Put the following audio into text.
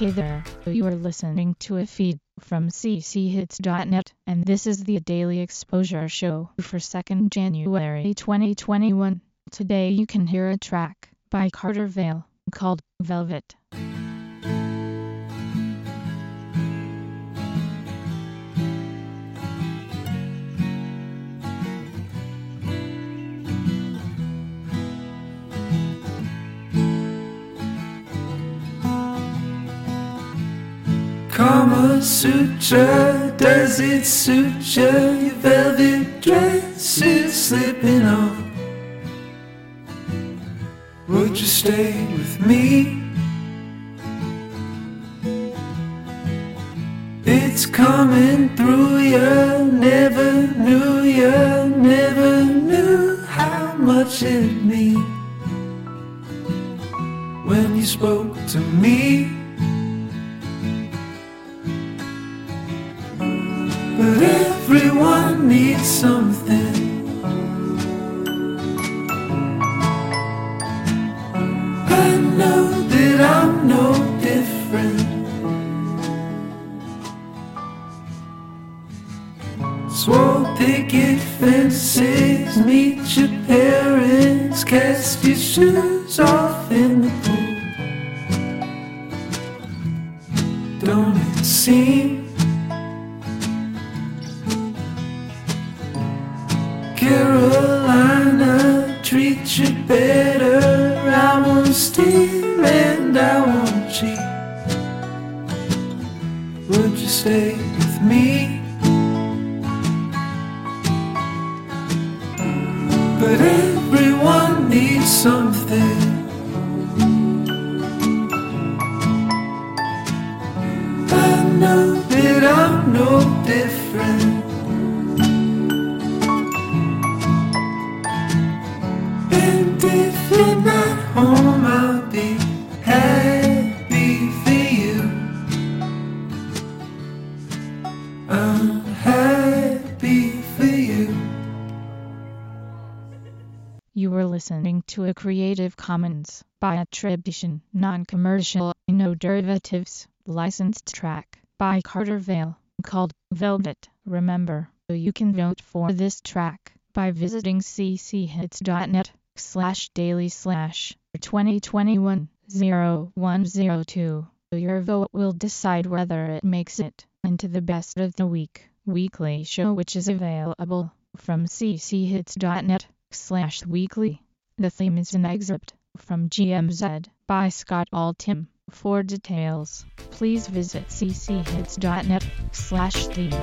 Hey there, you are listening to a feed from cchits.net, and this is the Daily Exposure Show for 2nd January 2021. Today you can hear a track by Carter Vale called Velvet. Kama Sutra, does it suit you? Your velvet dress is slipping off. Would you stay with me? It's coming through you, never knew you, never knew how much it meant when you spoke to me. But everyone needs something. I know that I'm no different. Swore picket fences, meet your parents, cast your shoes off in the pool. Don't it seem? You better. I won't steal and I won't cheat. Would you stay with me? But everyone needs something. I know that I'm no different. If you're home, I'll be happy for you. You were listening to a Creative Commons by attribution, non-commercial, no derivatives, licensed track by Carter Vale called Velvet. Remember, you can vote for this track by visiting cchits.net slash daily slash 2021 0102. Your vote will decide whether it makes it into the best of the week weekly show which is available from cchits.net slash weekly. The theme is an excerpt from GMZ by Scott Altham. For details, please visit cchits.net slash theme.